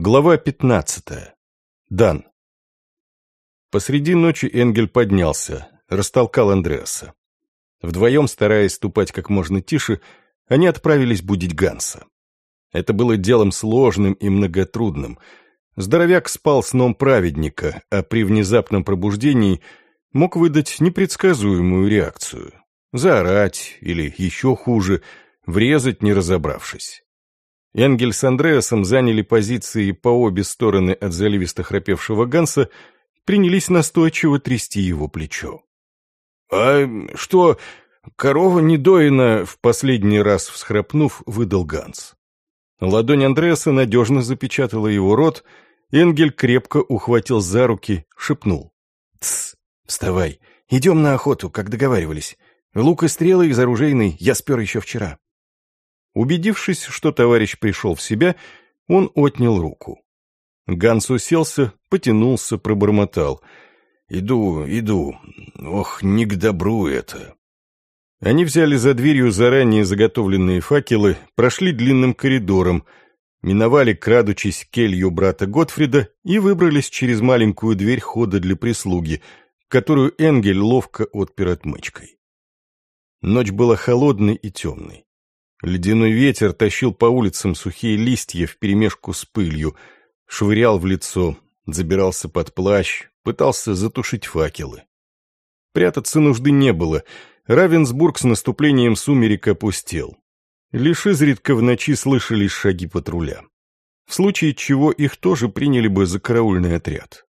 Глава 15. Дан. Посреди ночи Энгель поднялся, растолкал Андреаса. Вдвоем, стараясь ступать как можно тише, они отправились будить Ганса. Это было делом сложным и многотрудным. Здоровяк спал сном праведника, а при внезапном пробуждении мог выдать непредсказуемую реакцию. Заорать или, еще хуже, врезать, не разобравшись. Энгель с Андреасом заняли позиции по обе стороны от заливисто храпевшего Ганса, принялись настойчиво трясти его плечо. «А что, корова недоина?» — в последний раз всхрапнув, выдал Ганс. Ладонь Андреаса надежно запечатала его рот, Энгель крепко ухватил за руки, шепнул. «Тсс, вставай, идем на охоту, как договаривались. Лук и стрелы из оружейной я спер еще вчера». Убедившись, что товарищ пришел в себя, он отнял руку. Ганс уселся, потянулся, пробормотал. «Иду, иду. Ох, не к добру это». Они взяли за дверью заранее заготовленные факелы, прошли длинным коридором, миновали, крадучись, келью брата Готфрида и выбрались через маленькую дверь хода для прислуги, которую Энгель ловко отпер отмычкой. Ночь была холодной и темной. Ледяной ветер тащил по улицам сухие листья вперемешку с пылью, швырял в лицо, забирался под плащ, пытался затушить факелы. Прятаться нужды не было. Равенсбург с наступлением сумерек опустел. Лишь изредка в ночи слышались шаги патруля. В случае чего их тоже приняли бы за караульный отряд.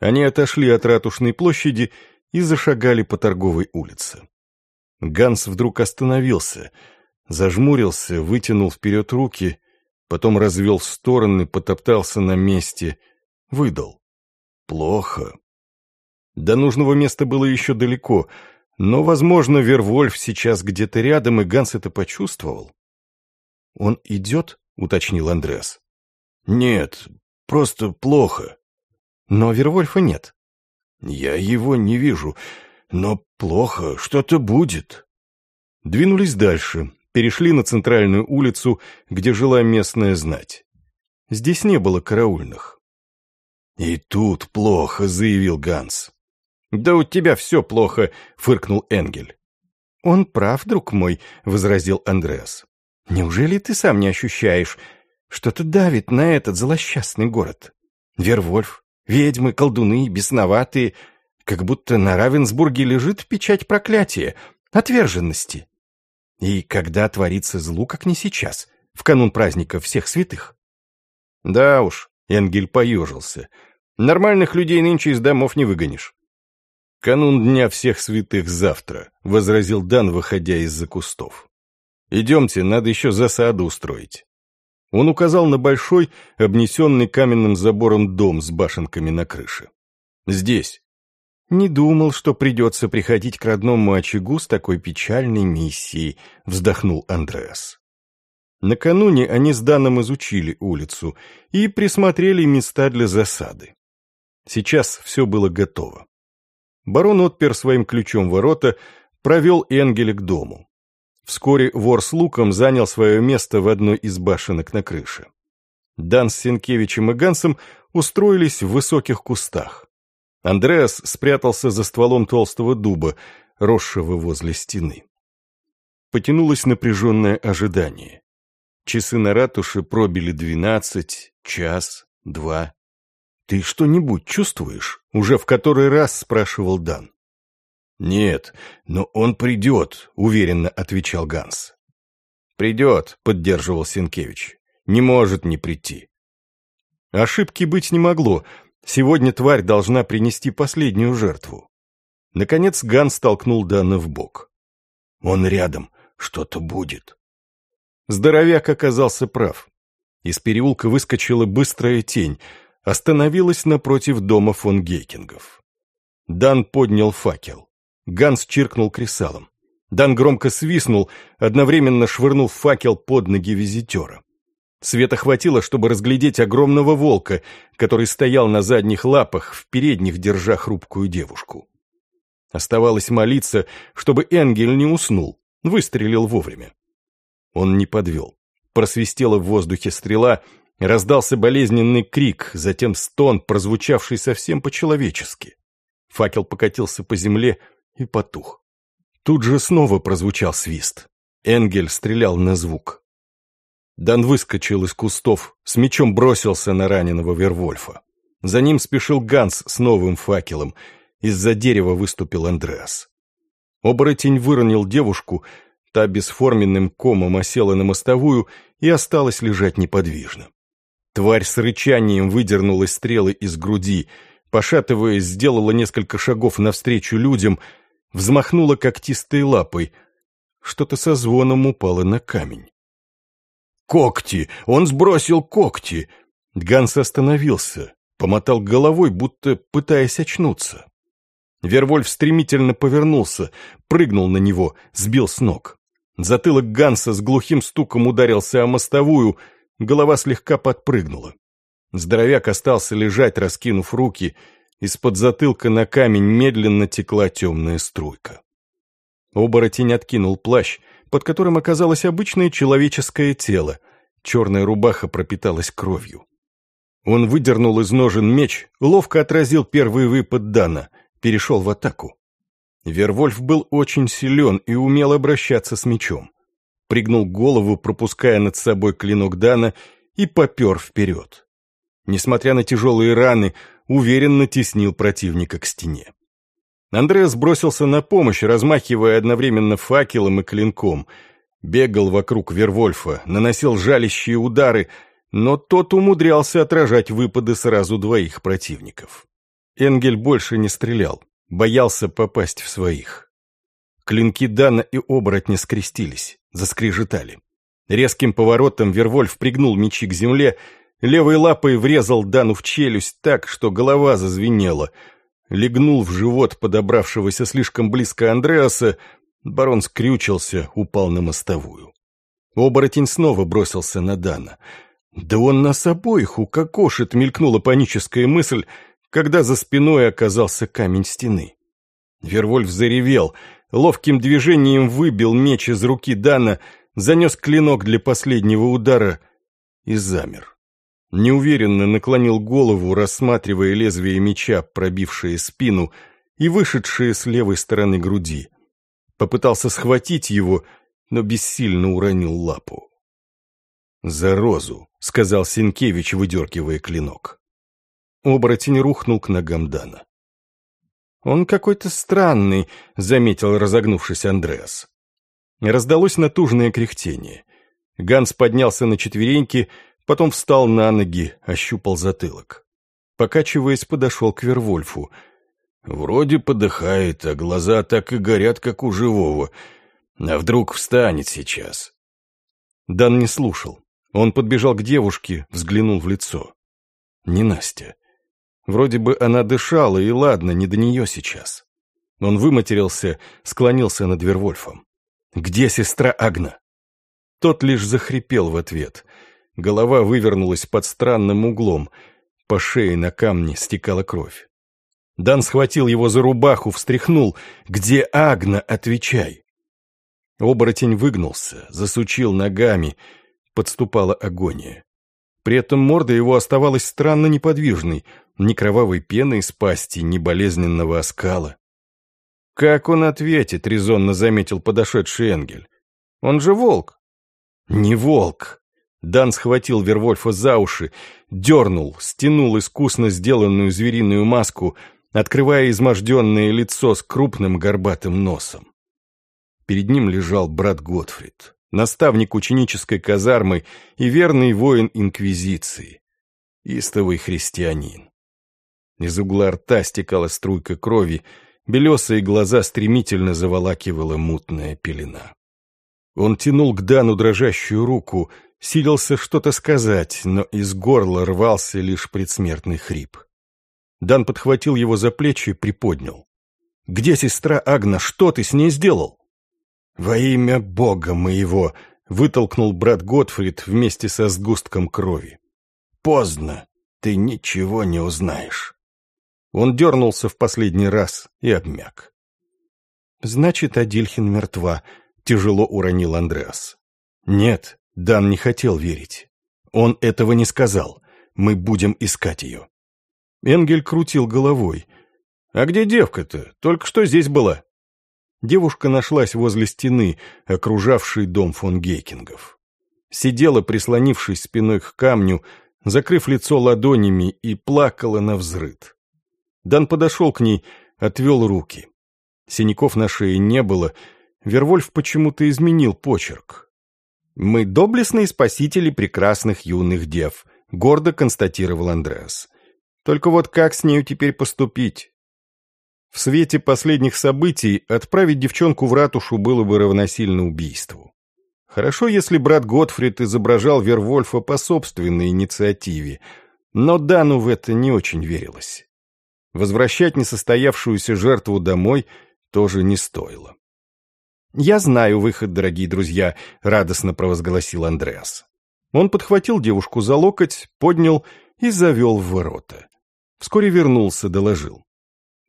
Они отошли от Ратушной площади и зашагали по торговой улице. Ганс вдруг остановился — Зажмурился, вытянул вперед руки, потом развел в стороны, потоптался на месте, выдал. Плохо. До нужного места было еще далеко, но, возможно, Вервольф сейчас где-то рядом, и Ганс это почувствовал. «Он идет?» — уточнил Андрес. «Нет, просто плохо». «Но Вервольфа нет». «Я его не вижу, но плохо, что-то будет». Двинулись дальше, перешли на центральную улицу, где жила местная знать. Здесь не было караульных. «И тут плохо», — заявил Ганс. «Да у тебя все плохо», — фыркнул Энгель. «Он прав, друг мой», — возразил Андреас. «Неужели ты сам не ощущаешь, что-то давит на этот злосчастный город? Вервольф, ведьмы, колдуны, бесноватые, как будто на Равенсбурге лежит печать проклятия, отверженности. И когда творится злу, как не сейчас, в канун праздника всех святых? Да уж, Энгель поежился. Нормальных людей нынче из домов не выгонишь. «Канун Дня всех святых завтра», — возразил Дан, выходя из-за кустов. «Идемте, надо еще засаду устроить». Он указал на большой, обнесенный каменным забором дом с башенками на крыше. «Здесь». «Не думал, что придется приходить к родному очагу с такой печальной миссией», — вздохнул Андреас. Накануне они с Даном изучили улицу и присмотрели места для засады. Сейчас все было готово. Барон отпер своим ключом ворота, провел Энгеля к дому. Вскоре вор с луком занял свое место в одной из башенок на крыше. Дан с Сенкевичем и Гансом устроились в высоких кустах. Андреас спрятался за стволом толстого дуба, росшего возле стены. Потянулось напряженное ожидание. Часы на ратуше пробили двенадцать, час, два. «Ты что-нибудь чувствуешь?» — уже в который раз спрашивал Дан. «Нет, но он придет», — уверенно отвечал Ганс. «Придет», — поддерживал Сенкевич. «Не может не прийти». Ошибки быть не могло, Сегодня тварь должна принести последнюю жертву. Наконец Ган столкнул Дана в бок. «Он рядом, что-то будет». Здоровяк оказался прав. Из переулка выскочила быстрая тень, остановилась напротив дома фон Гейкингов. Дан поднял факел. Ганс чиркнул кресалом. Дан громко свистнул, одновременно швырнув факел под ноги визитера. Света хватило, чтобы разглядеть огромного волка, который стоял на задних лапах, в передних держа хрупкую девушку. Оставалось молиться, чтобы Энгель не уснул, выстрелил вовремя. Он не подвел. Просвистела в воздухе стрела, Раздался болезненный крик, затем стон, прозвучавший совсем по-человечески. Факел покатился по земле и потух. Тут же снова прозвучал свист. Энгель стрелял на звук. Дан выскочил из кустов, с мечом бросился на раненого Вервольфа. За ним спешил Ганс с новым факелом. Из-за дерева выступил Андреас. Оборотень выронил девушку, та бесформенным комом осела на мостовую и осталась лежать неподвижно. Тварь с рычанием выдернула стрелы из груди, пошатываясь, сделала несколько шагов навстречу людям, взмахнула когтистой лапой. Что-то со звоном упало на камень. «Когти! Он сбросил когти!» Ганс остановился, помотал головой, будто пытаясь очнуться. Вервольф стремительно повернулся, прыгнул на него, сбил с ног. Затылок Ганса с глухим стуком ударился о мостовую, голова слегка подпрыгнула. Здоровяк остался лежать, раскинув руки, из-под затылка на камень медленно текла темная струйка. Оборотень откинул плащ, под которым оказалось обычное человеческое тело. Черная рубаха пропиталась кровью. Он выдернул из ножен меч, ловко отразил первый выпад Дана, перешел в атаку. Вервольф был очень силен и умел обращаться с мечом. Пригнул голову, пропуская над собой клинок Дана, и попер вперед. Несмотря на тяжелые раны, уверенно теснил противника к стене. Андреас бросился на помощь, размахивая одновременно факелом и клинком. Бегал вокруг Вервольфа, наносил жалящие удары, но тот умудрялся отражать выпады сразу двоих противников. Энгель больше не стрелял, боялся попасть в своих. Клинки Дана и оборотня скрестились, заскрежетали. Резким поворотом Вервольф пригнул мечи к земле, левой лапой врезал Дану в челюсть так, что голова зазвенела — легнул в живот подобравшегося слишком близко Андреаса, барон скрючился, упал на мостовую. Оборотень снова бросился на Дана. «Да он нас обоих укокошит!» — мелькнула паническая мысль, когда за спиной оказался камень стены. Вервольф заревел, ловким движением выбил меч из руки Дана, занес клинок для последнего удара и замер неуверенно наклонил голову, рассматривая лезвие меча, пробившее спину и вышедшее с левой стороны груди. Попытался схватить его, но бессильно уронил лапу. «За розу», — сказал Сенкевич, выдергивая клинок. Оборотень рухнул к ногам Дана. «Он какой-то странный», — заметил разогнувшись Андреас. Раздалось натужное кряхтение. Ганс поднялся на четвереньки Потом встал на ноги, ощупал затылок. Покачиваясь, подошел к Вервольфу. Вроде подыхает, а глаза так и горят, как у живого. А вдруг встанет сейчас? Дан не слушал. Он подбежал к девушке, взглянул в лицо. Не Настя. Вроде бы она дышала, и ладно, не до нее сейчас. Он выматерился, склонился над Вервольфом. «Где сестра Агна?» Тот лишь захрипел в ответ — Голова вывернулась под странным углом. По шее на камне стекала кровь. Дан схватил его за рубаху, встряхнул. «Где Агна? Отвечай!» Оборотень выгнулся, засучил ногами. Подступала агония. При этом морда его оставалась странно неподвижной, ни кровавой пены из пасти, ни болезненного оскала. «Как он ответит?» — резонно заметил подошедший Энгель. «Он же волк». «Не волк», Дан схватил Вервольфа за уши, дернул, стянул искусно сделанную звериную маску, открывая изможденное лицо с крупным горбатым носом. Перед ним лежал брат Готфрид, наставник ученической казармы и верный воин Инквизиции, истовый христианин. Из угла рта стекала струйка крови, белесые глаза стремительно заволакивала мутная пелена. Он тянул к Дану дрожащую руку — Силился что-то сказать, но из горла рвался лишь предсмертный хрип. Дан подхватил его за плечи и приподнял. «Где сестра Агна? Что ты с ней сделал?» «Во имя Бога моего!» — вытолкнул брат Готфрид вместе со сгустком крови. «Поздно. Ты ничего не узнаешь». Он дернулся в последний раз и обмяк. «Значит, Адильхин мертва», — тяжело уронил Андреас. «Нет, Дан не хотел верить. Он этого не сказал. Мы будем искать ее. Энгель крутил головой. «А где девка-то? Только что здесь была». Девушка нашлась возле стены, окружавшей дом фон Гейкингов. Сидела, прислонившись спиной к камню, закрыв лицо ладонями, и плакала на взрыд. Дан подошел к ней, отвел руки. Синяков на шее не было, Вервольф почему-то изменил почерк. «Мы доблестные спасители прекрасных юных дев», — гордо констатировал Андреас. «Только вот как с нею теперь поступить?» В свете последних событий отправить девчонку в ратушу было бы равносильно убийству. Хорошо, если брат Готфрид изображал Вервольфа по собственной инициативе, но Дану в это не очень верилось. Возвращать несостоявшуюся жертву домой тоже не стоило. «Я знаю выход, дорогие друзья», — радостно провозгласил Андреас. Он подхватил девушку за локоть, поднял и завел в ворота. Вскоре вернулся, доложил.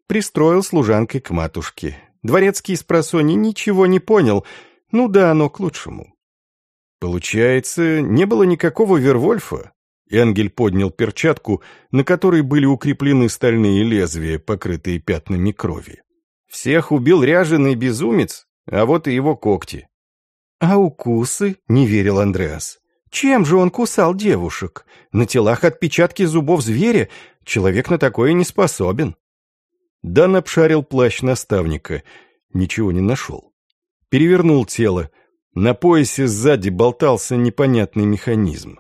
Пристроил служанкой к матушке. Дворецкий из просони ничего не понял. Ну да, оно к лучшему. Получается, не было никакого Вервольфа? Энгель поднял перчатку, на которой были укреплены стальные лезвия, покрытые пятнами крови. Всех убил ряженый безумец, а вот и его когти. «А укусы?» — не верил Андреас. «Чем же он кусал девушек? На телах отпечатки зубов зверя. Человек на такое не способен». Дан обшарил плащ наставника. Ничего не нашел. Перевернул тело. На поясе сзади болтался непонятный механизм.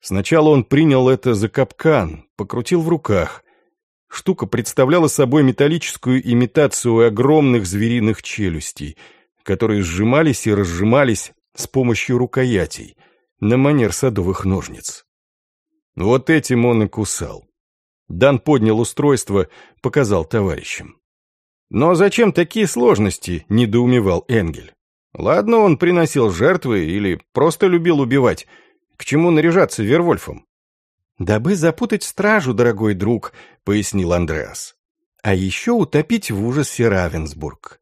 Сначала он принял это за капкан, покрутил в руках. Штука представляла собой металлическую имитацию огромных звериных челюстей, которые сжимались и разжимались с помощью рукоятей, на манер садовых ножниц. Вот этим он и кусал. Дан поднял устройство, показал товарищам. «Но зачем такие сложности?» – недоумевал Энгель. «Ладно, он приносил жертвы или просто любил убивать. К чему наряжаться Вервольфом?» «Дабы запутать стражу, дорогой друг», — пояснил Андреас. «А еще утопить в ужасе Равенсбург.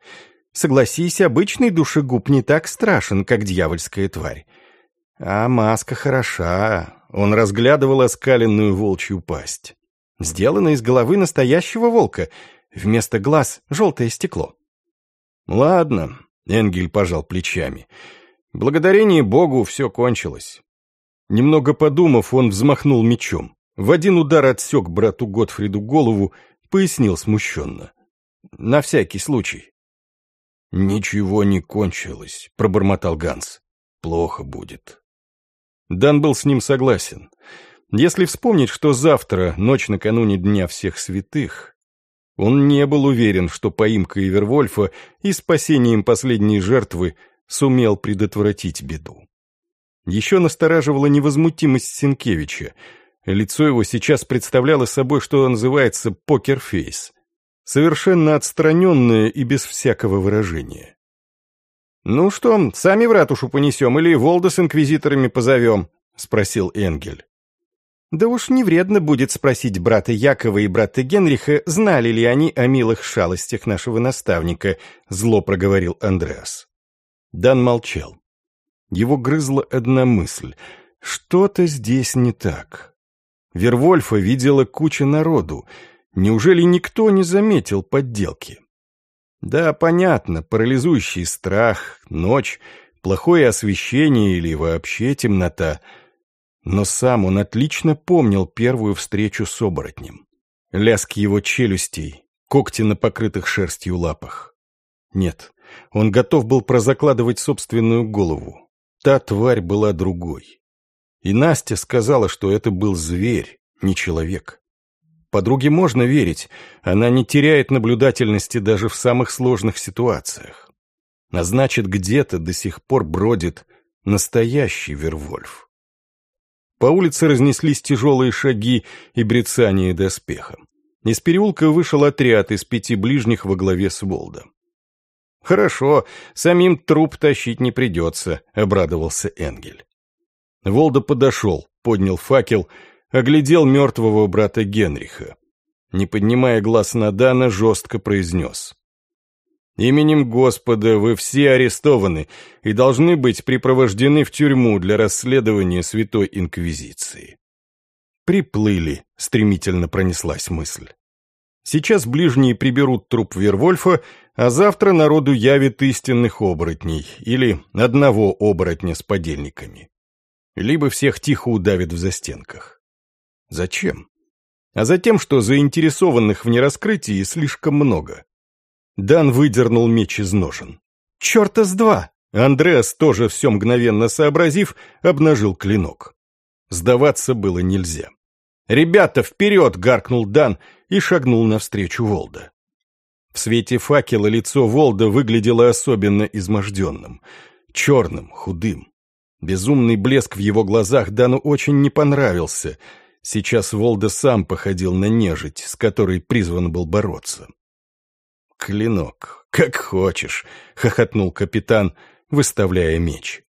Согласись, обычный душегуб не так страшен, как дьявольская тварь. А маска хороша». Он разглядывал оскаленную волчью пасть. Сделана из головы настоящего волка. Вместо глаз — желтое стекло. «Ладно», — Энгель пожал плечами. «Благодарение Богу все кончилось. Немного подумав, он взмахнул мечом. В один удар отсек брату Готфриду голову, пояснил смущенно. «На всякий случай». «Ничего не кончилось», — пробормотал Ганс. «Плохо будет». Дан был с ним согласен. Если вспомнить, что завтра, ночь накануне Дня Всех Святых, он не был уверен, что поимка Ивервольфа и спасением последней жертвы сумел предотвратить беду. Еще настораживала невозмутимость Сенкевича. Лицо его сейчас представляло собой, что называется покерфейс. Совершенно отстраненное и без всякого выражения. «Ну что, сами в ратушу понесем или Волда с инквизиторами позовем?» — спросил Энгель. Да уж не вредно будет спросить брата Якова и брата Генриха, знали ли они о милых шалостях нашего наставника, зло проговорил Андреас. Дан молчал. Его грызла одна мысль. Что-то здесь не так. Вервольфа видела куча народу. Неужели никто не заметил подделки? Да, понятно, парализующий страх, ночь, плохое освещение или вообще темнота. Но сам он отлично помнил первую встречу с оборотнем. Лязг его челюстей, когти на покрытых шерстью лапах. Нет, он готов был прозакладывать собственную голову. Та тварь была другой. И Настя сказала, что это был зверь, не человек. Подруге можно верить, она не теряет наблюдательности даже в самых сложных ситуациях. А значит, где-то до сих пор бродит настоящий Вервольф. По улице разнеслись тяжелые шаги и брецание доспехом. Из переулка вышел отряд из пяти ближних во главе с Волдом. «Хорошо, самим труп тащить не придется», — обрадовался Энгель. Волда подошел, поднял факел, оглядел мертвого брата Генриха. Не поднимая глаз на Дана, жестко произнес. Именем Господа вы все арестованы и должны быть припровождены в тюрьму для расследования Святой Инквизиции». «Приплыли», — стремительно пронеслась мысль. Сейчас ближние приберут труп Вервольфа, а завтра народу явит истинных оборотней или одного оборотня с подельниками. Либо всех тихо удавит в застенках. Зачем? А затем, что заинтересованных в нераскрытии слишком много. Дан выдернул меч из ножен. «Черта с два!» Андреас, тоже все мгновенно сообразив, обнажил клинок. Сдаваться было нельзя. «Ребята, вперед!» — гаркнул Дан и шагнул навстречу Волда. В свете факела лицо Волда выглядело особенно изможденным, черным, худым. Безумный блеск в его глазах Дану очень не понравился. Сейчас Волда сам походил на нежить, с которой призван был бороться. «Клинок, как хочешь», — хохотнул капитан, выставляя меч.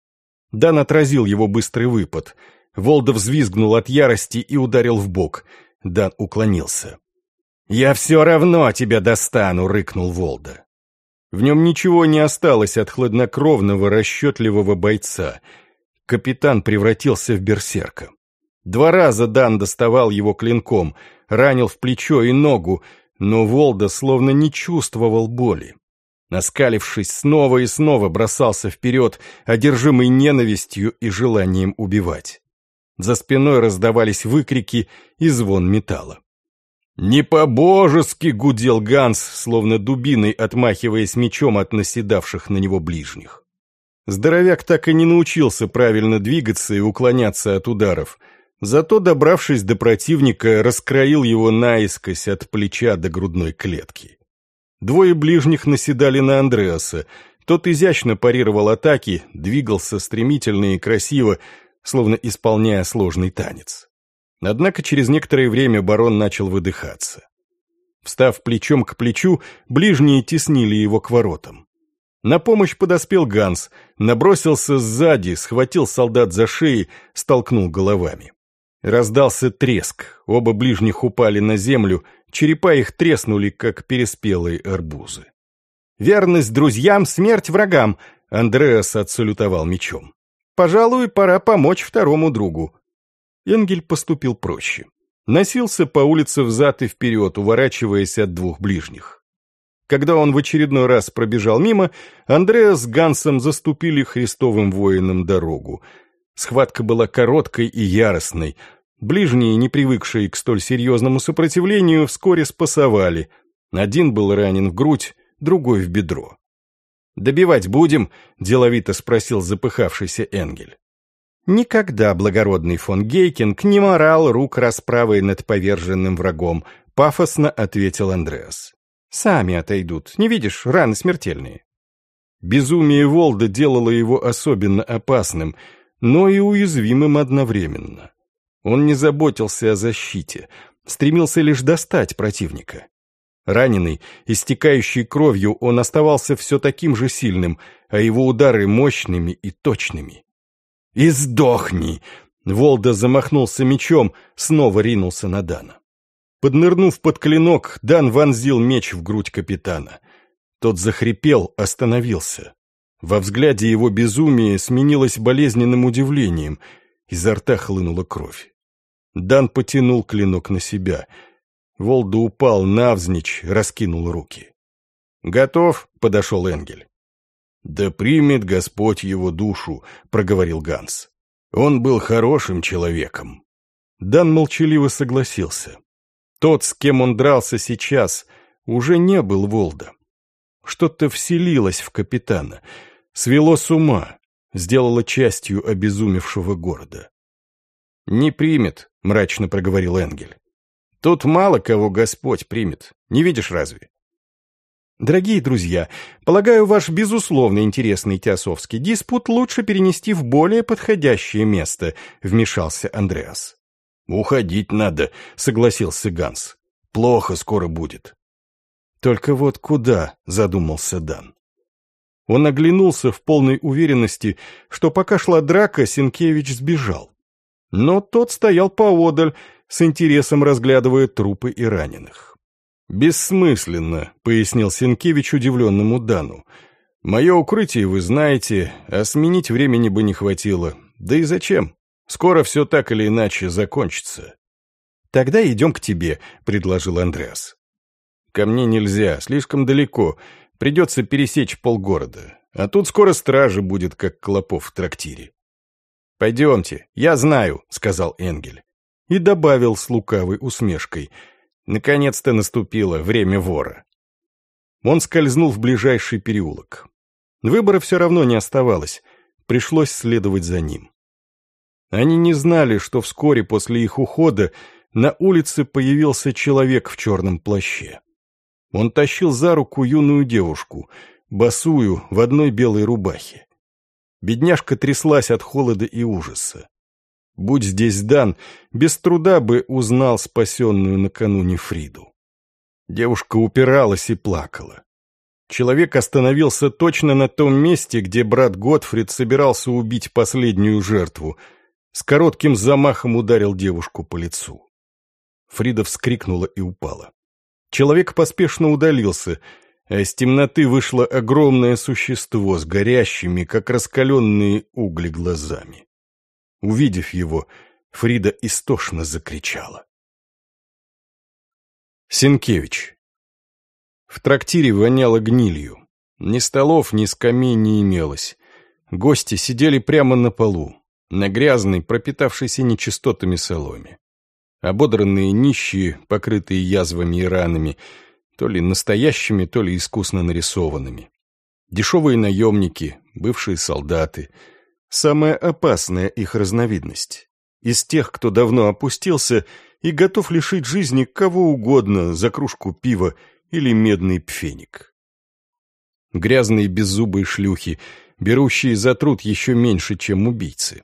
Дан отразил его быстрый выпад. Волда взвизгнул от ярости и ударил в бок. Дан уклонился. «Я все равно тебя достану!» — рыкнул Волда. В нем ничего не осталось от хладнокровного, расчетливого бойца. Капитан превратился в берсерка. Два раза Дан доставал его клинком, ранил в плечо и ногу, но Волда словно не чувствовал боли. Наскалившись, снова и снова бросался вперед, одержимый ненавистью и желанием убивать. За спиной раздавались выкрики и звон металла. «Не по-божески!» — гудел Ганс, словно дубиной отмахиваясь мечом от наседавших на него ближних. Здоровяк так и не научился правильно двигаться и уклоняться от ударов, зато, добравшись до противника, раскроил его наискось от плеча до грудной клетки. Двое ближних наседали на Андреаса, тот изящно парировал атаки, двигался стремительно и красиво, словно исполняя сложный танец. Однако через некоторое время барон начал выдыхаться. Встав плечом к плечу, ближние теснили его к воротам. На помощь подоспел Ганс, набросился сзади, схватил солдат за шеи, столкнул головами. Раздался треск, оба ближних упали на землю, черепа их треснули, как переспелые арбузы. «Верность друзьям, смерть врагам!» Андреас отсалютовал мечом. «Пожалуй, пора помочь второму другу. Энгель поступил проще. Носился по улице взад и вперед, уворачиваясь от двух ближних. Когда он в очередной раз пробежал мимо, Андреа с Гансом заступили христовым воинам дорогу. Схватка была короткой и яростной. Ближние, не привыкшие к столь серьезному сопротивлению, вскоре спасовали. Один был ранен в грудь, другой в бедро. «Добивать будем?» – деловито спросил запыхавшийся Энгель. Никогда благородный фон Гейкинг не морал рук расправой над поверженным врагом, пафосно ответил Андреас. Сами отойдут, не видишь, раны смертельные. Безумие Волда делало его особенно опасным, но и уязвимым одновременно. Он не заботился о защите, стремился лишь достать противника. Раненый, истекающий кровью, он оставался все таким же сильным, а его удары мощными и точными. «И сдохни!» Волда замахнулся мечом, снова ринулся на Дана. Поднырнув под клинок, Дан вонзил меч в грудь капитана. Тот захрипел, остановился. Во взгляде его безумие сменилось болезненным удивлением. Изо рта хлынула кровь. Дан потянул клинок на себя. Волда упал навзничь, раскинул руки. «Готов?» — подошел Энгель. «Да примет Господь его душу», — проговорил Ганс. «Он был хорошим человеком». Дан молчаливо согласился. Тот, с кем он дрался сейчас, уже не был Волда. Что-то вселилось в капитана, свело с ума, сделало частью обезумевшего города. «Не примет», — мрачно проговорил Энгель. «Тут мало кого Господь примет, не видишь разве? Дорогие друзья, полагаю, ваш безусловно интересный теософский диспут лучше перенести в более подходящее место, вмешался Андреас. Уходить надо, согласился Ганс. Плохо скоро будет. Только вот куда, задумался Дан. Он оглянулся в полной уверенности, что пока шла драка, Сенкевич сбежал. Но тот стоял поодаль, с интересом разглядывая трупы и раненых. «Бессмысленно», — пояснил Сенкевич удивленному Дану. «Мое укрытие вы знаете, а сменить времени бы не хватило. Да и зачем? Скоро все так или иначе закончится». «Тогда идем к тебе», — предложил Андреас. «Ко мне нельзя, слишком далеко. Придется пересечь полгорода. А тут скоро стражи будет, как клопов в трактире». «Пойдемте, я знаю», — сказал Энгель. И добавил с лукавой усмешкой. «Наконец-то наступило время вора». Он скользнул в ближайший переулок. Выбора все равно не оставалось, пришлось следовать за ним. Они не знали, что вскоре после их ухода на улице появился человек в черном плаще. Он тащил за руку юную девушку, босую, в одной белой рубахе. Бедняжка тряслась от холода и ужаса. Будь здесь Дан, без труда бы узнал спасенную накануне Фриду. Девушка упиралась и плакала. Человек остановился точно на том месте, где брат Готфрид собирался убить последнюю жертву. С коротким замахом ударил девушку по лицу. Фрида вскрикнула и упала. Человек поспешно удалился, а из темноты вышло огромное существо с горящими, как раскаленные угли, глазами. Увидев его, Фрида истошно закричала. Сенкевич. В трактире воняло гнилью. Ни столов, ни скамей не имелось. Гости сидели прямо на полу, на грязной, пропитавшейся нечистотами соломе. Ободранные нищие, покрытые язвами и ранами, то ли настоящими, то ли искусно нарисованными. Дешевые наемники, бывшие солдаты. Самая опасная их разновидность. Из тех, кто давно опустился и готов лишить жизни кого угодно за кружку пива или медный пфеник. Грязные беззубые шлюхи, берущие за труд еще меньше, чем убийцы.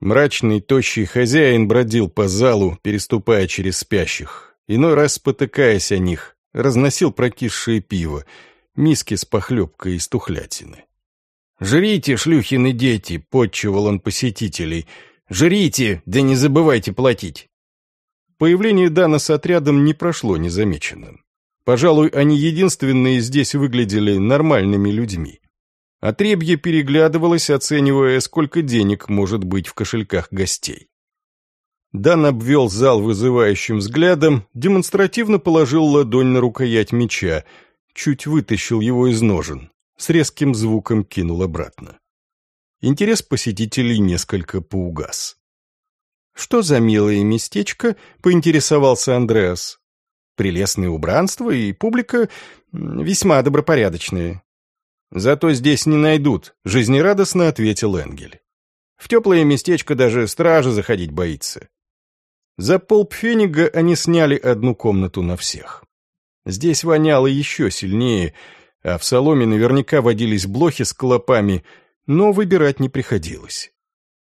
Мрачный, тощий хозяин бродил по залу, переступая через спящих, иной раз спотыкаясь о них, разносил прокисшее пиво, миски с похлебкой из тухлятины. «Жрите, шлюхины дети!» — подчевал он посетителей. «Жрите, да не забывайте платить!» Появление Дана с отрядом не прошло незамеченным. Пожалуй, они единственные здесь выглядели нормальными людьми. Отребье переглядывалось, оценивая, сколько денег может быть в кошельках гостей. Дан обвел зал вызывающим взглядом, демонстративно положил ладонь на рукоять меча, чуть вытащил его из ножен, с резким звуком кинул обратно. Интерес посетителей несколько поугас. «Что за милое местечко?» — поинтересовался Андреас. «Прелестное убранство и публика весьма добропорядочные. «Зато здесь не найдут», — жизнерадостно ответил Энгель. «В теплое местечко даже стража заходить боится». За полпфенига они сняли одну комнату на всех. Здесь воняло еще сильнее, а в соломе наверняка водились блохи с клопами, но выбирать не приходилось.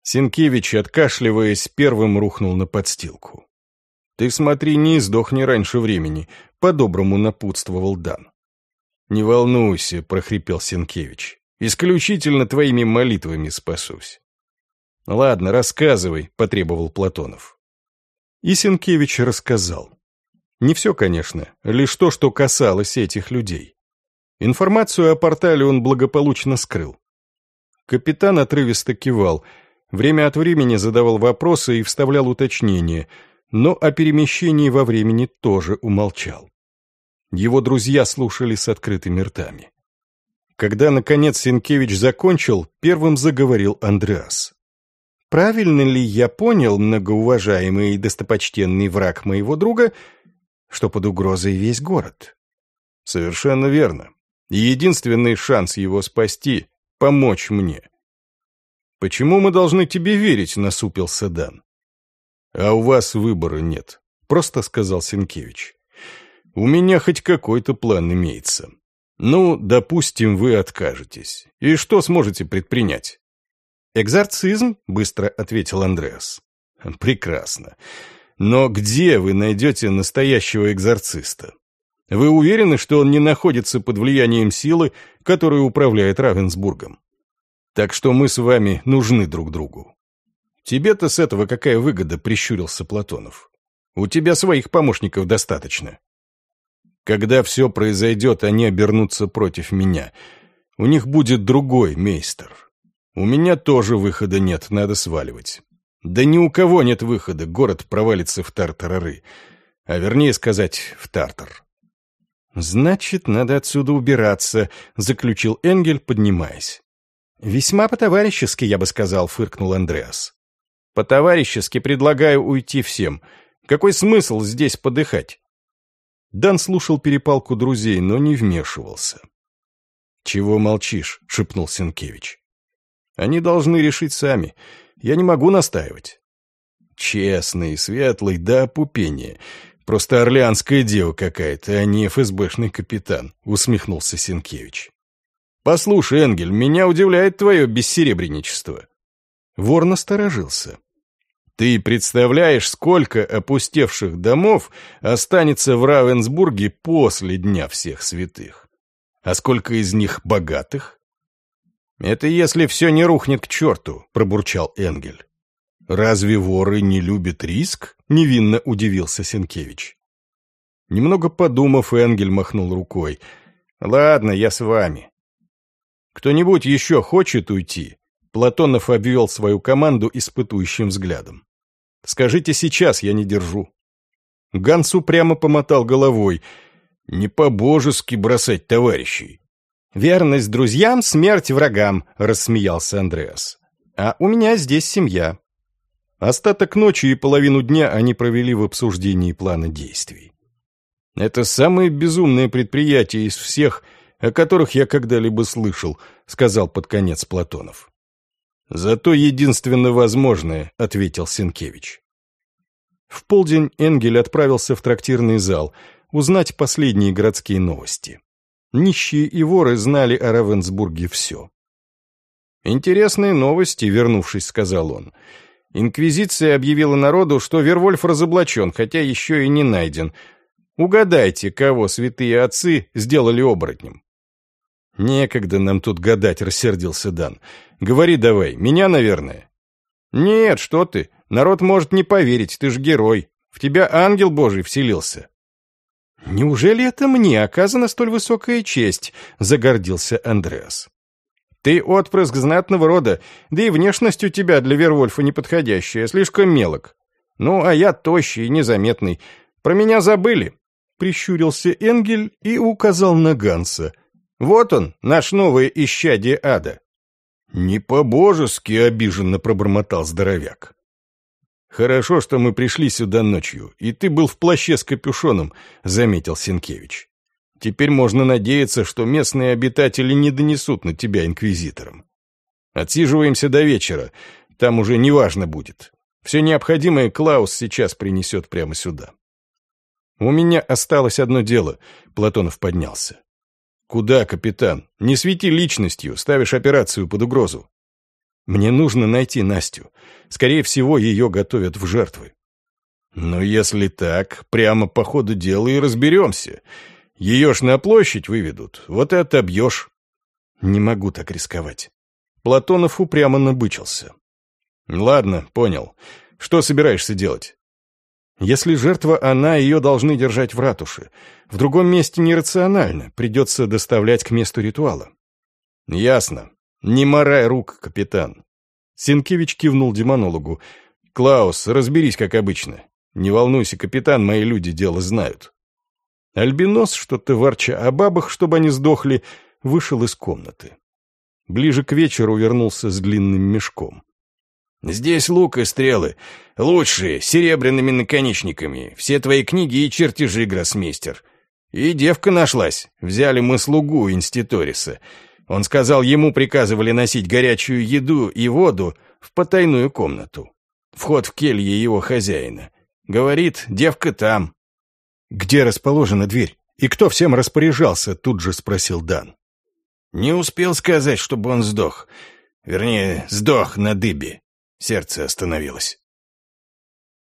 Сенкевич, откашливаясь, первым рухнул на подстилку. «Ты смотри, не сдохни раньше времени», — по-доброму напутствовал Дан. «Не волнуйся», — прохрипел Сенкевич. «Исключительно твоими молитвами спасусь». «Ладно, рассказывай», — потребовал Платонов. И Сенкевич рассказал. Не все, конечно, лишь то, что касалось этих людей. Информацию о портале он благополучно скрыл. Капитан отрывисто кивал, время от времени задавал вопросы и вставлял уточнения, но о перемещении во времени тоже умолчал. Его друзья слушали с открытыми ртами. Когда, наконец, Сенкевич закончил, первым заговорил Андреас. «Правильно ли я понял, многоуважаемый и достопочтенный враг моего друга, что под угрозой весь город?» «Совершенно верно. Единственный шанс его спасти — помочь мне». «Почему мы должны тебе верить?» — насупился Дан. «А у вас выбора нет», — просто сказал Сенкевич. У меня хоть какой-то план имеется. Ну, допустим, вы откажетесь. И что сможете предпринять? «Экзорцизм», — быстро ответил Андреас. «Прекрасно. Но где вы найдете настоящего экзорциста? Вы уверены, что он не находится под влиянием силы, которая управляет Равенсбургом? Так что мы с вами нужны друг другу. Тебе-то с этого какая выгода, прищурился Платонов. У тебя своих помощников достаточно. Когда все произойдет, они обернутся против меня. У них будет другой мейстер. У меня тоже выхода нет, надо сваливать. Да ни у кого нет выхода, город провалится в тартарары. А вернее сказать, в тартар. «Значит, надо отсюда убираться», — заключил Энгель, поднимаясь. «Весьма по-товарищески, я бы сказал», — фыркнул Андреас. «По-товарищески предлагаю уйти всем. Какой смысл здесь подыхать?» Дан слушал перепалку друзей, но не вмешивался. «Чего молчишь?» — шепнул Сенкевич. «Они должны решить сами. Я не могу настаивать». «Честный, светлый, да опупение. Просто орлеанская дева какая-то, а не ФСБшный капитан», — усмехнулся Сенкевич. «Послушай, Энгель, меня удивляет твое бессеребренничество». Вор насторожился. «Ты представляешь, сколько опустевших домов останется в Равенсбурге после Дня всех святых? А сколько из них богатых?» «Это если все не рухнет к черту», — пробурчал Энгель. «Разве воры не любят риск?» — невинно удивился Сенкевич. Немного подумав, Энгель махнул рукой. «Ладно, я с вами. «Кто-нибудь еще хочет уйти?» Платонов обвел свою команду испытующим взглядом. «Скажите сейчас, я не держу». Гансу прямо помотал головой. «Не по-божески бросать товарищей». «Верность друзьям, смерть врагам», — рассмеялся Андреас. «А у меня здесь семья». Остаток ночи и половину дня они провели в обсуждении плана действий. Это самое безумное предприятие из всех — о которых я когда-либо слышал», — сказал под конец Платонов. «Зато единственно возможное», — ответил Сенкевич. В полдень Энгель отправился в трактирный зал узнать последние городские новости. Нищие и воры знали о Равенсбурге все. «Интересные новости», — вернувшись, сказал он. «Инквизиция объявила народу, что Вервольф разоблачен, хотя еще и не найден. Угадайте, кого святые отцы сделали оборотнем». «Некогда нам тут гадать», — рассердился Дан. «Говори давай, меня, наверное». «Нет, что ты, народ может не поверить, ты ж герой. В тебя ангел божий вселился». «Неужели это мне оказана столь высокая честь?» — загордился Андреас. «Ты отпрыск знатного рода, да и внешность у тебя для Вервольфа неподходящая, слишком мелок. Ну, а я тощий и незаметный. Про меня забыли». Прищурился Энгель и указал на Ганса — вот он, наш новый исчадие ада. Не по-божески обиженно пробормотал здоровяк. Хорошо, что мы пришли сюда ночью, и ты был в плаще с капюшоном, заметил Сенкевич. Теперь можно надеяться, что местные обитатели не донесут на тебя инквизиторам. Отсиживаемся до вечера, там уже неважно будет. Все необходимое Клаус сейчас принесет прямо сюда. У меня осталось одно дело, Платонов поднялся. «Куда, капитан? Не свети личностью, ставишь операцию под угрозу». «Мне нужно найти Настю. Скорее всего, ее готовят в жертвы». «Но если так, прямо по ходу дела и разберемся. Ее ж на площадь выведут, вот и отобьешь». «Не могу так рисковать». Платонов упрямо набычился. «Ладно, понял. Что собираешься делать?» Если жертва она, ее должны держать в ратуше. В другом месте нерационально, придется доставлять к месту ритуала. Ясно. Не морай рук, капитан. Сенкевич кивнул демонологу. Клаус, разберись, как обычно. Не волнуйся, капитан, мои люди дело знают. Альбинос, что-то ворча о бабах, чтобы они сдохли, вышел из комнаты. Ближе к вечеру вернулся с длинным мешком. Здесь лук и стрелы. Лучшие, серебряными наконечниками. Все твои книги и чертежи, гроссмейстер. И девка нашлась. Взяли мы слугу инститориса. Он сказал, ему приказывали носить горячую еду и воду в потайную комнату. Вход в келье его хозяина. Говорит, девка там. «Где расположена дверь? И кто всем распоряжался?» Тут же спросил Дан. Не успел сказать, чтобы он сдох. Вернее, сдох на дыбе. Сердце остановилось.